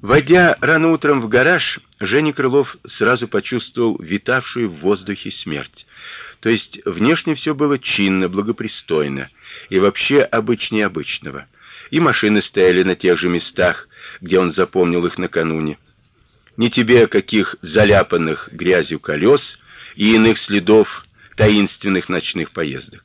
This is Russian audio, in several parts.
Войдя рано утром в гараж, Женя Крылов сразу почувствовал витавшую в воздухе смерть. То есть внешне все было чинно, благопристойно и вообще обычнее обычного. И машины стояли на тех же местах, где он запомнил их накануне. Ни тебе каких заляпанных грязью колес и иных следов таинственных ночных поездок.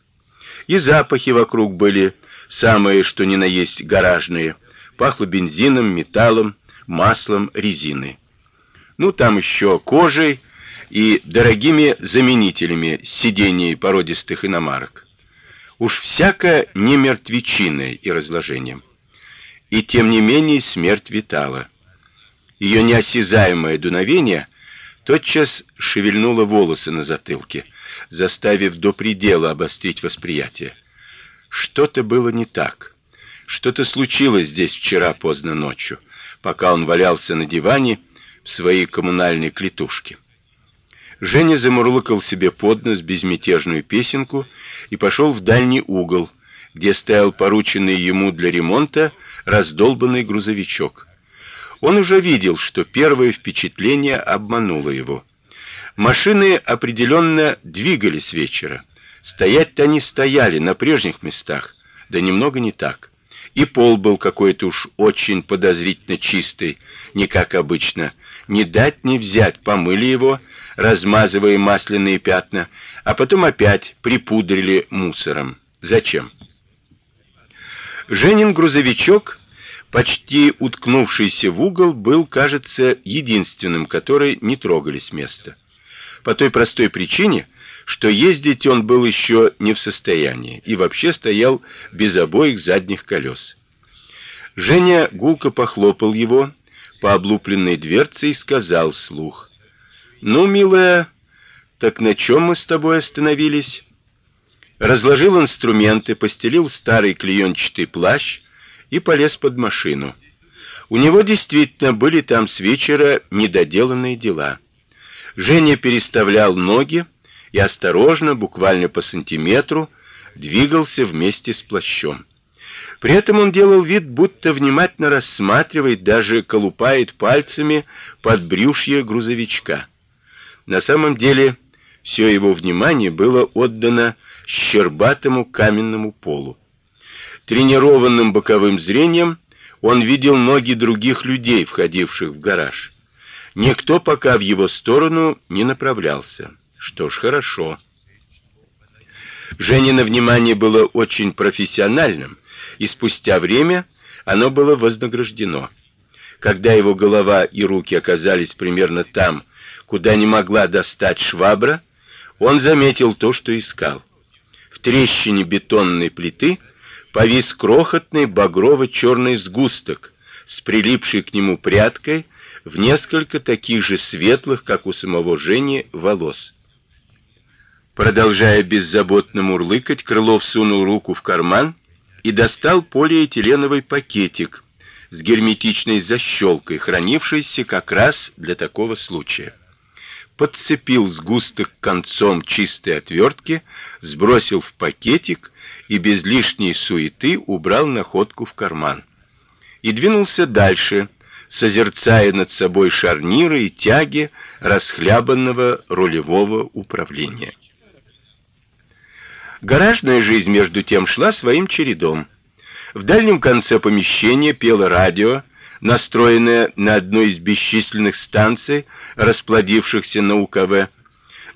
И запахи вокруг были самые, что ни на есть гаражные. Пахло бензином, металлом, маслом, резиной. Ну там еще кожей и дорогими заменителями сидений породистых иномарок. Уж всяко не мертвечиной и разложением. И тем не менее смерть витала. Ее неосязаемое дуновение тотчас шевельнуло волосы на затылке, заставив до предела обострить восприятие. Что-то было не так. Что-то случилось здесь вчера поздно ночью, пока он валялся на диване в своей коммунальной клетушке. Женя замурлыкал себе под нос безмятежную песенку и пошел в дальний угол, где стоял порученный ему для ремонта раздолбанный грузовичок. Он уже видел, что первое впечатление обмануло его. Машины определенно двигались вечера. Стоять-то они стояли на прежних местах, да немного не так. И пол был какой-то уж очень подозрительно чистый, не как обычно. Не дать не взять, помыли его, размазывая масляные пятна, а потом опять припудрили мусором. Зачем? Женин грузовичок, почти уткнувшийся в угол, был, кажется, единственным, который не трогали с места. По той простой причине, что ездить он был еще не в состоянии и вообще стоял без обоих задних колес. Женя гулко похлопал его по облупленной дверце и сказал вслух: "Ну, милая, так на чем мы с тобой остановились?" Разложил инструменты, постелил старый клеенчатый плащ и полез под машину. У него действительно были там с вечера недоделанные дела. Женя переставлял ноги, и осторожно, буквально по сантиметру, двигался вместе с плащом. При этом он делал вид, будто внимательно рассматривает, даже колупает пальцами подбрюшье грузовичка. На самом деле, все его внимание было отдано щербатому каменному полу. Тренированным боковым зрением он видел ноги других людей, входивших в гараж. Никто пока в его сторону не направлялся. Что ж, хорошо. Женина внимание было очень профессиональным, и спустя время оно было вознаграждено. Когда его голова и руки оказались примерно там, куда не могла достать швабра, он заметил то, что искал. В трещине бетонной плиты повис крохотный багрово черный сгусток с прилипшей к нему прядкой в несколько таких же светлых, как у самого Жени, волос. Продолжая беззаботно мурлыкать, Крылов сунул руку в карман и достал полиэтиленовый пакетик с герметичной защелкой, хранившийся как раз для такого случая. Подцепил сгусток концом чистой отвертки, сбросил в пакетик и без лишней суеты убрал находку в карман. И двинулся дальше, созерцая над собой шарниры и тяги расхлябанного рулевого управления. Гаражная жизнь между тем шла своим чередом. В дальнем конце помещения пело радио, настроенное на одной из бесчисленных станций, расплодившихся на УКВ.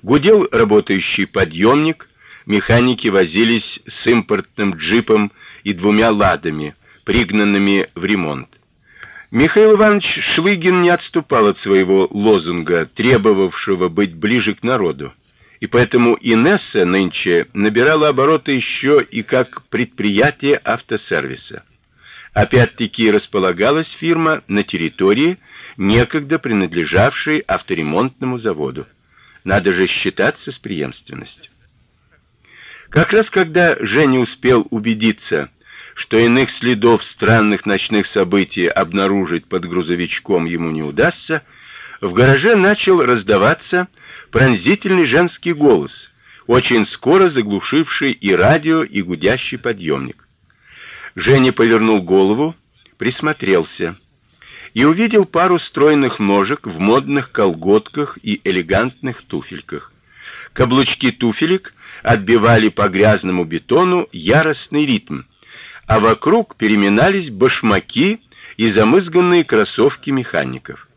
Гудел работающий подъемник, механики возились с импортным джипом и двумя ладами, пригнанными в ремонт. Михаил Иванович Шлыгин не отступал от своего лозунга, требовавшего быть ближе к народу и поэтому Инесса нынче набирала обороты еще и как предприятие автосервиса. Опять-таки располагалась фирма на территории, некогда принадлежавшей авторемонтному заводу. Надо же считаться с преемственностью. Как раз когда Женя успел убедиться, что иных следов странных ночных событий обнаружить под грузовичком ему не удастся, в гараже начал раздаваться пронзительный женский голос, очень скоро заглушивший и радио, и гудящий подъемник. Женя повернул голову, присмотрелся. и увидел пару стройных ножек в модных колготках и элегантных туфельках. Каблучки туфелек отбивали по грязному бетону яростный ритм, а вокруг переминались башмаки и замызганные кроссовки механиков.